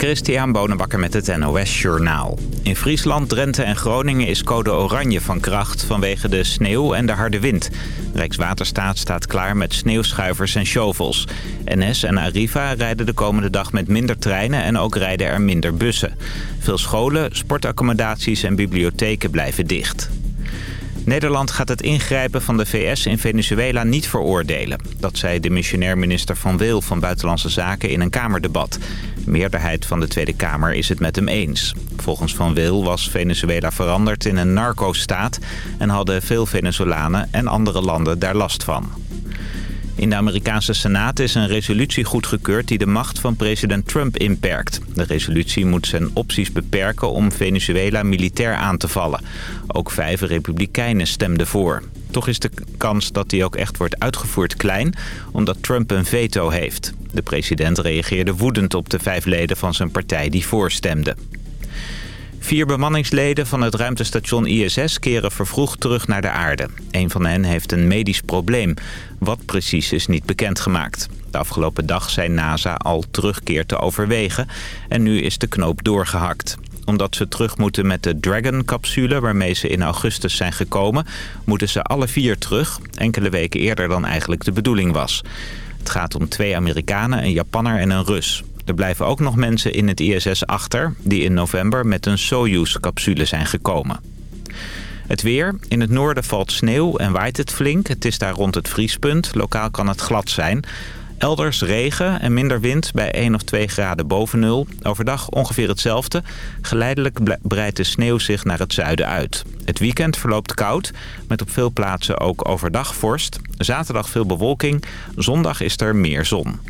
Christian Bonenbakker met het NOS Journaal. In Friesland, Drenthe en Groningen is code oranje van kracht vanwege de sneeuw en de harde wind. Rijkswaterstaat staat klaar met sneeuwschuivers en shovels. NS en Arriva rijden de komende dag met minder treinen en ook rijden er minder bussen. Veel scholen, sportaccommodaties en bibliotheken blijven dicht. Nederland gaat het ingrijpen van de VS in Venezuela niet veroordelen. Dat zei de missionair minister Van Weel van Buitenlandse Zaken in een Kamerdebat. De meerderheid van de Tweede Kamer is het met hem eens. Volgens Van Weel was Venezuela veranderd in een narco-staat... en hadden veel Venezolanen en andere landen daar last van. In de Amerikaanse Senaat is een resolutie goedgekeurd die de macht van president Trump inperkt. De resolutie moet zijn opties beperken om Venezuela militair aan te vallen. Ook vijf republikeinen stemden voor. Toch is de kans dat die ook echt wordt uitgevoerd klein, omdat Trump een veto heeft. De president reageerde woedend op de vijf leden van zijn partij die voorstemden. Vier bemanningsleden van het ruimtestation ISS keren vervroegd terug naar de aarde. Een van hen heeft een medisch probleem. Wat precies is niet bekendgemaakt. De afgelopen dag zei NASA al terugkeer te overwegen. En nu is de knoop doorgehakt omdat ze terug moeten met de Dragon-capsule waarmee ze in augustus zijn gekomen... moeten ze alle vier terug, enkele weken eerder dan eigenlijk de bedoeling was. Het gaat om twee Amerikanen, een Japanner en een Rus. Er blijven ook nog mensen in het ISS achter... die in november met een Soyuz-capsule zijn gekomen. Het weer. In het noorden valt sneeuw en waait het flink. Het is daar rond het vriespunt. Lokaal kan het glad zijn. Elders regen en minder wind bij 1 of 2 graden boven nul. Overdag ongeveer hetzelfde. Geleidelijk breidt de sneeuw zich naar het zuiden uit. Het weekend verloopt koud, met op veel plaatsen ook overdag vorst. Zaterdag veel bewolking, zondag is er meer zon.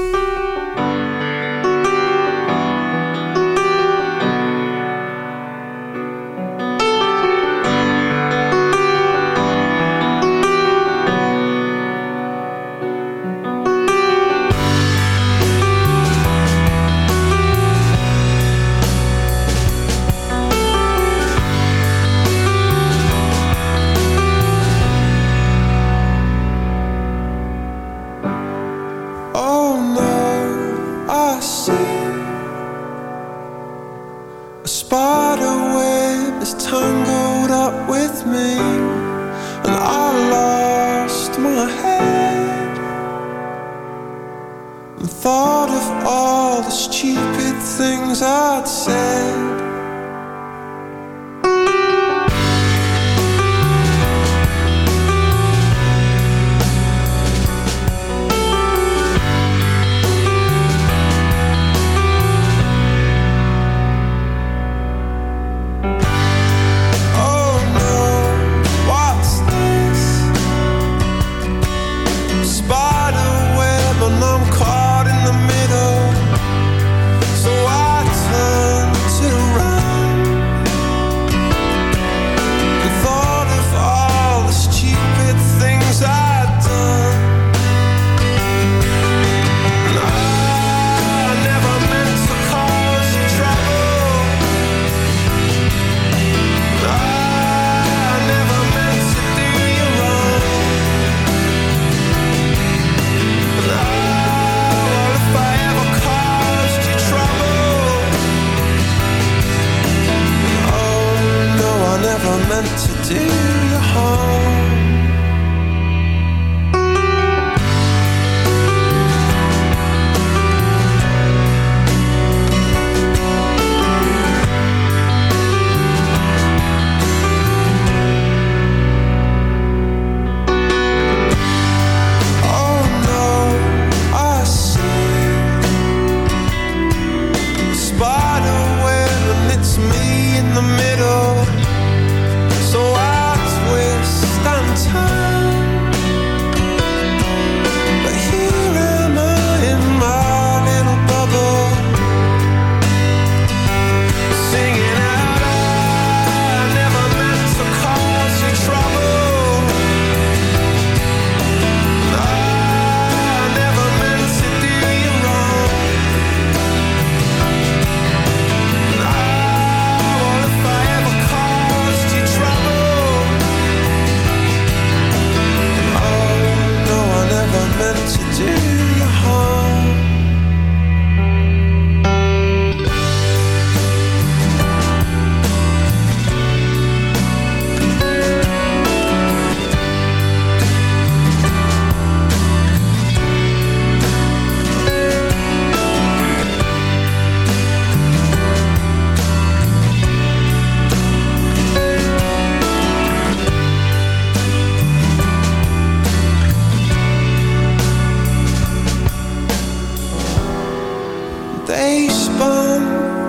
postpone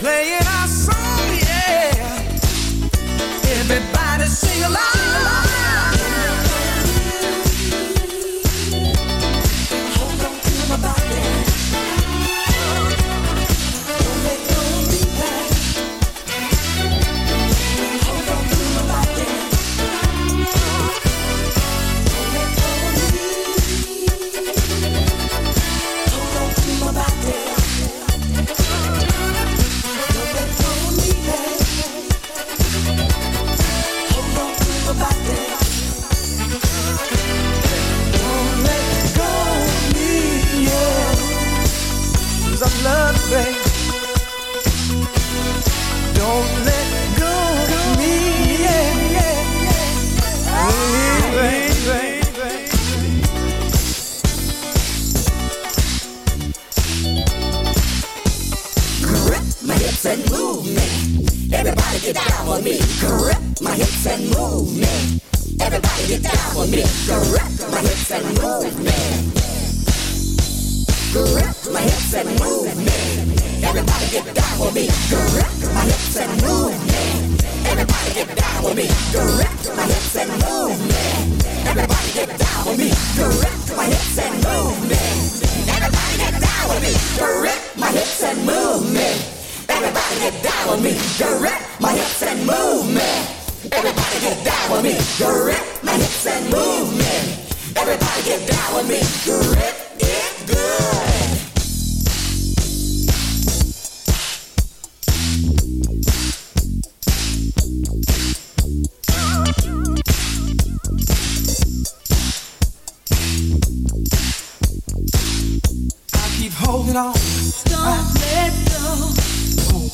Playing our song, yeah. Everybody sing along.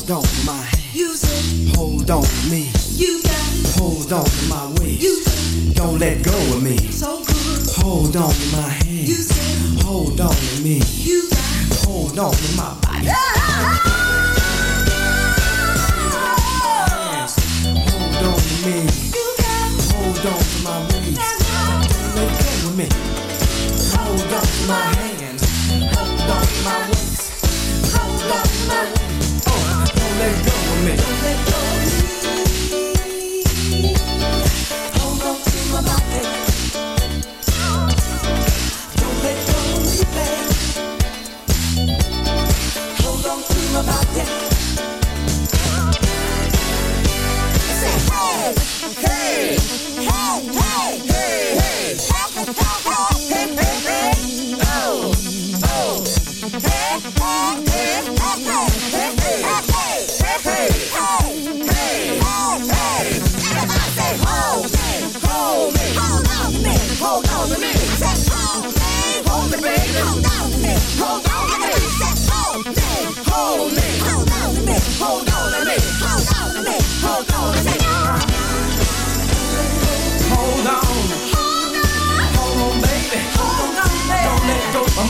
Hold on my music. Hold on me. You got Hold on my waist. You got Don't let go of me. So good. Hold on my hand. You said. Hold on to me. You got Hold on to my body. Yeah.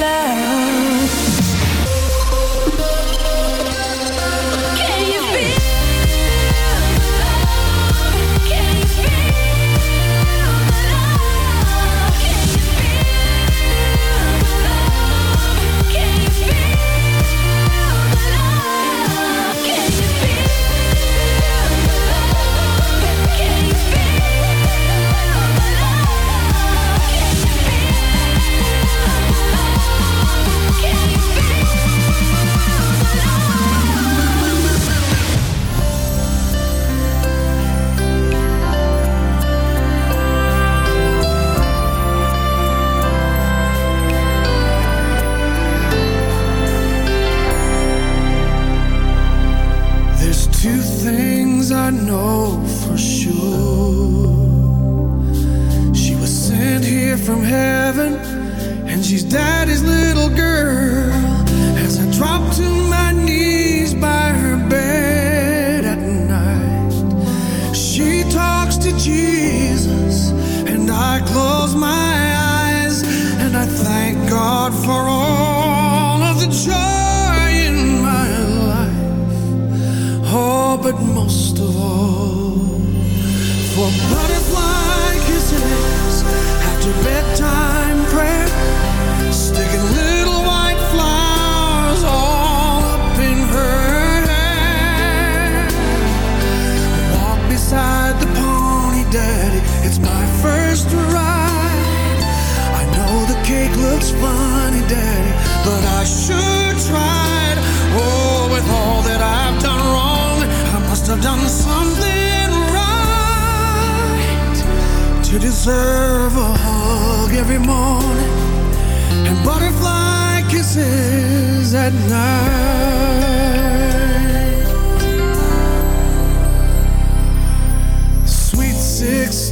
love. It's my first ride. I know the cake looks funny, Daddy, but I sure tried. Oh, with all that I've done wrong, I must have done something right to deserve a hug every morning and butterfly kisses at night.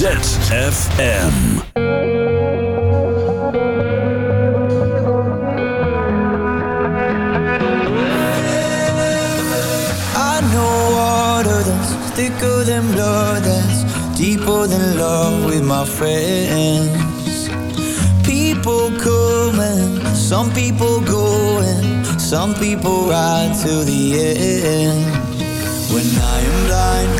ZZFM. I know water that's thicker than blood, that's deeper than love with my friends. People coming, some people going, some people ride to the end. When I am blind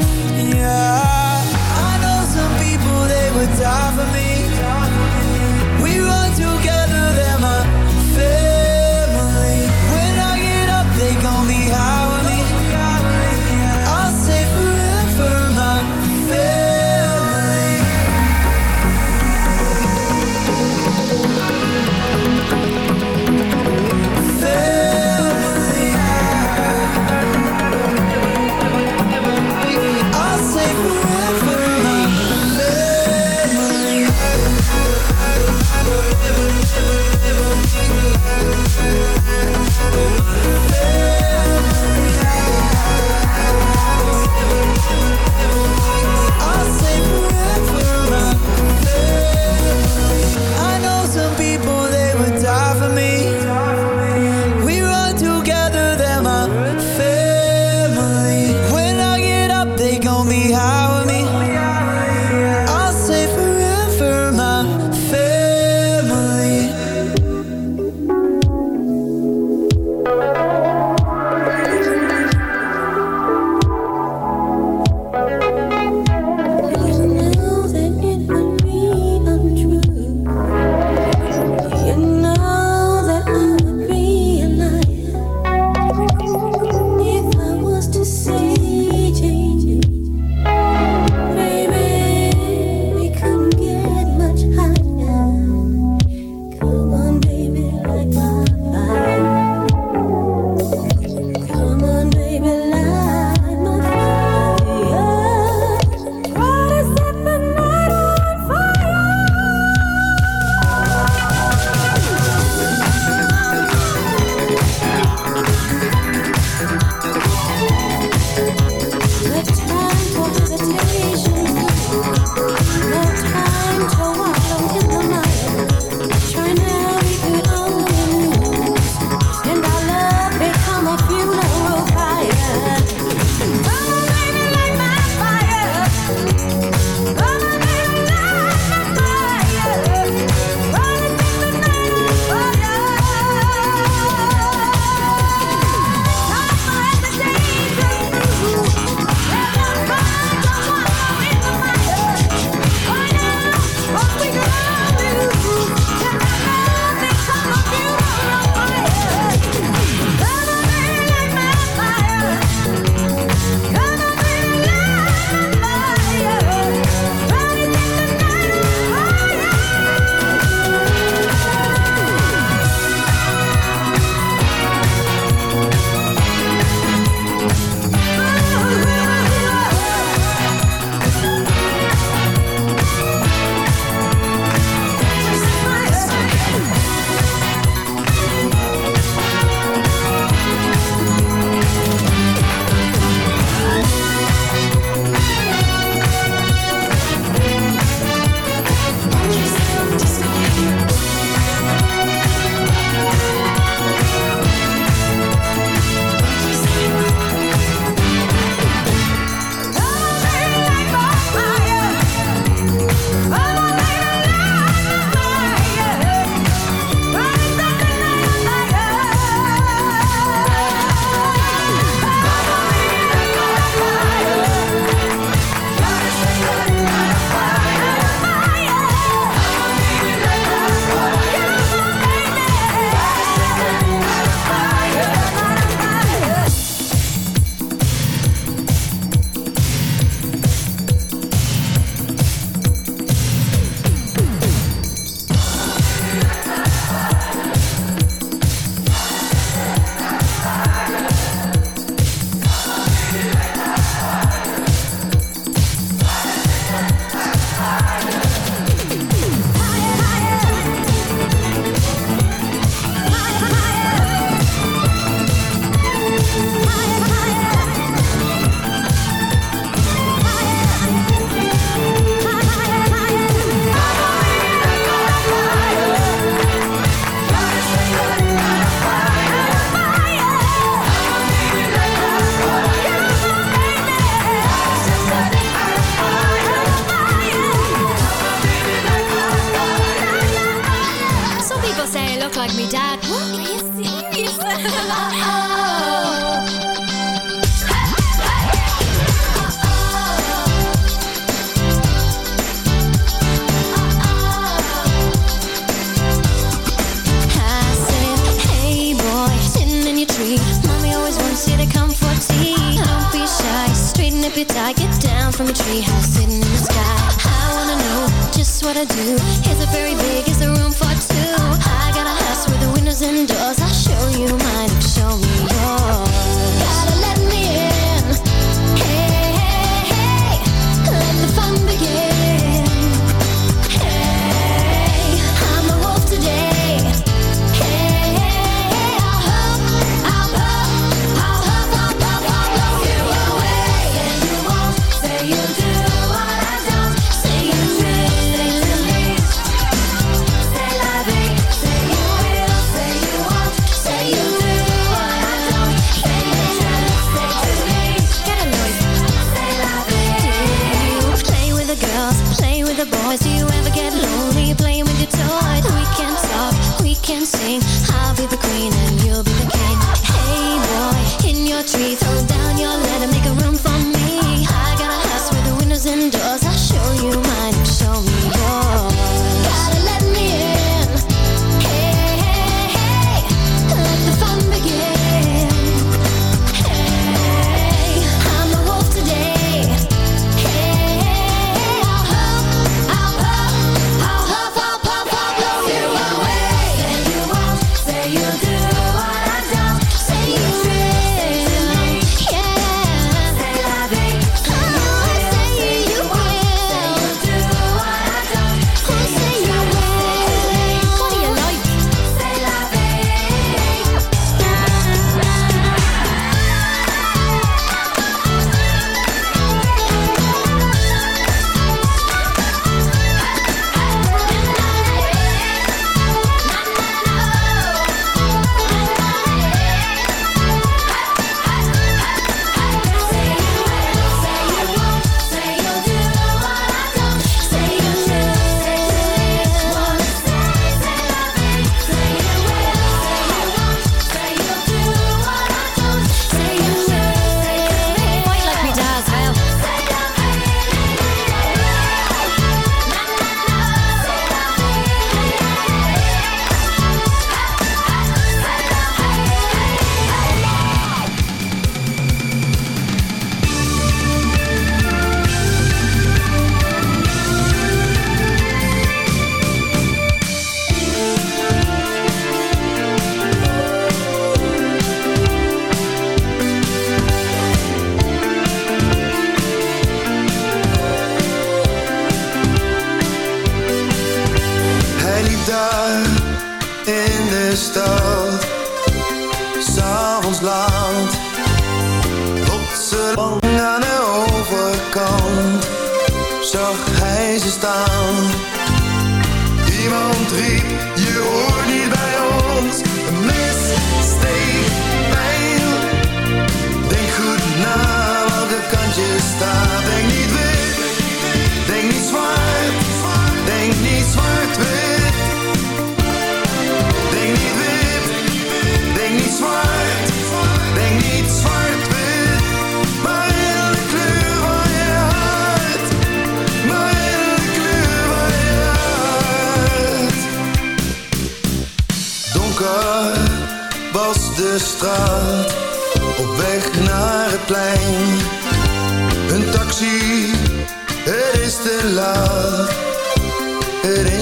do. Is it very big? Is there room for two? I got a house with the windows and doors.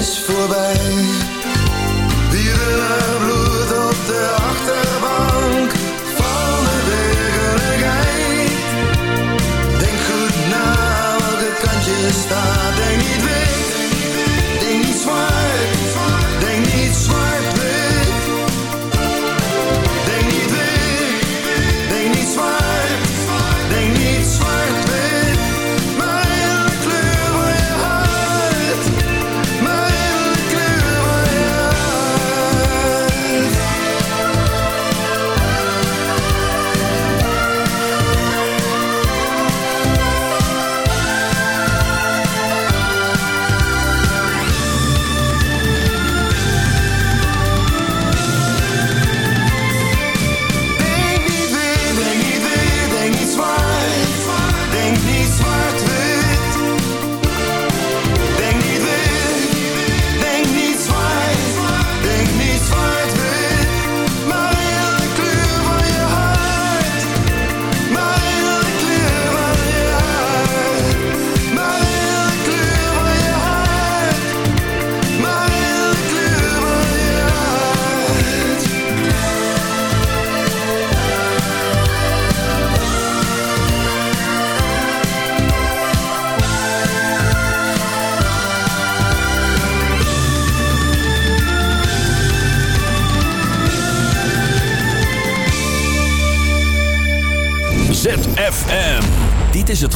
is voorbij. Dierenabloed.